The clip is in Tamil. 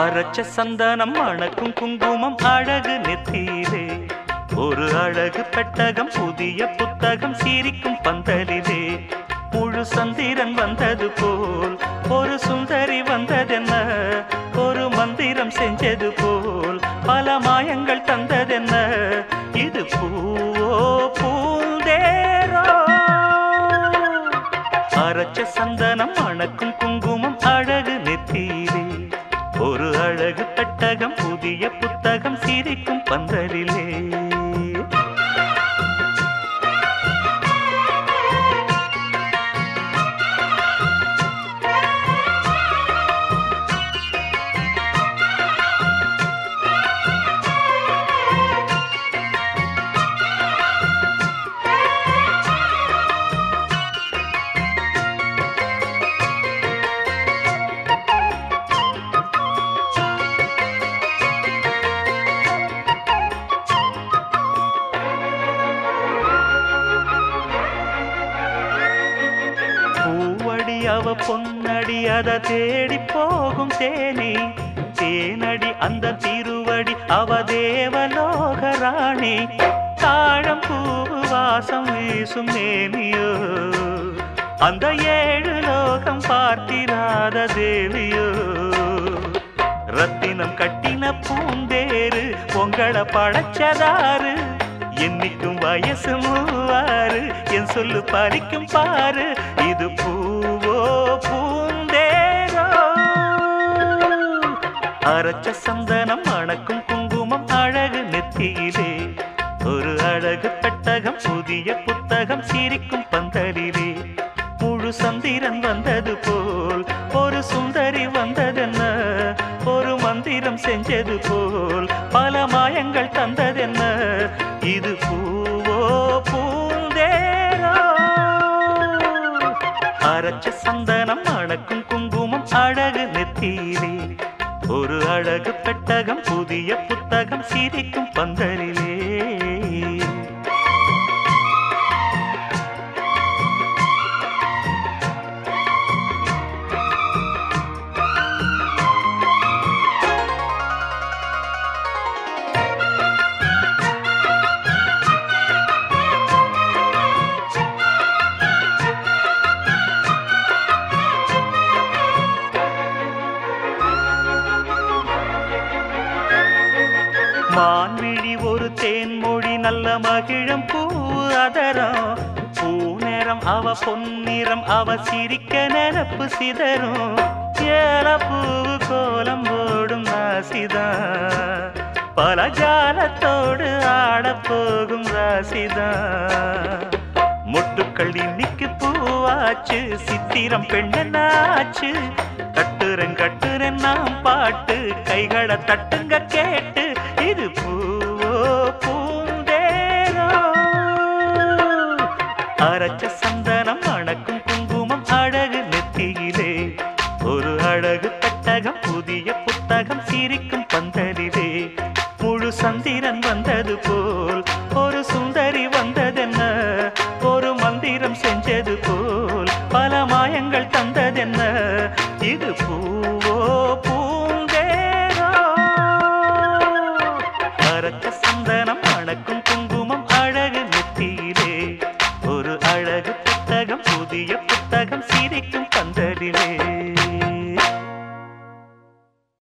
அரைச்ச சந்தனம் அணக்கும் குங்குமம் அழகு நெத்தியிலே. ஒரு அழகு பெட்டகம் புதிய புத்தகம் சீரிக்கும் பந்தலிலே. முழு சந்திரன் வந்தது போல் ஒரு சுந்தரி வந்ததென்ன? ஒரு மந்திரம் செஞ்சது போல் பல மாயங்கள் தந்ததென்ன? புத்தகம் சிரிக்கும் பந்தலிலே அவ பொன்னடி அத தேடி போகும் தேனி. தேனடி அந்த திருவடி அவ தேவலோக ராணி. தாழம் பூவு வாசம் வீசும் மேனியோ. அந்த ஏழு லோகம் பார்த்திராத தேவியோ. ரத்தினம் கட்டின பூந்தேரு உங்களை படைச்சதாரு என்னைக்கும் வயசு மூவாறு என் சொல்லு பறிக்கும் பாரு இது பூ பூந்தேரோ? அரைச்ச சந்தனம் அணக்கும் குங்குமம் அழகு நெத்தியிலே ஒரு அழகு பெட்டகம் புதிய புத்தகம் சிரிக்கும் பந்தலிலே. முழு சந்திரன் வந்தது போல் ஒரு சுந்தரி வந்ததென்ன? ஒரு மந்திரம் செஞ்சது போல் பல மாயங்கள் தந்ததென்ன? இது பூவோ அரைச்ச சந்தனம் அணக்கும் குங்குமம் அழகு நெத்தியிலே. ஒரு அழகு பெட்டகம் புதிய புத்தகம் சிரிக்கும் பந்தலிலே. மான்விழி ஒரு தேன்மொழி நல்ல மகிழம் பூ அதரம். பூ பூநேரம் அவ பொன்னிறம் அவ சிரிக்க நெனப்பு சிதறும். ஏல கோலம் போடும் ராசிதான். பல ஜாலத்தோடு ஆடப்போகும் ராசிதான். மொட்டுக்கள் இன்னைக்கு பூவாச்சு சித்திரம் பெண்ணாச்சு கட்டுரன் கட்டுரன் நாம் பாட்டு. கைகளை தட்டுங்க கேட்டு சந்தனம் மணக்கும் குங்குமம் அழகு நெத்தியிலே ஒரு அழகு தட்டகம் புதிய புத்தகம் சிரிக்கும் பந்தலிலே. முழு சந்திரன் வந்தது போல் ஒரு சுந்தரி வந்ததென்ன? ஒரு மந்திரம் செஞ்சது போல் பல மாயங்கள் தந்ததென்ன? இது பூவோ பூ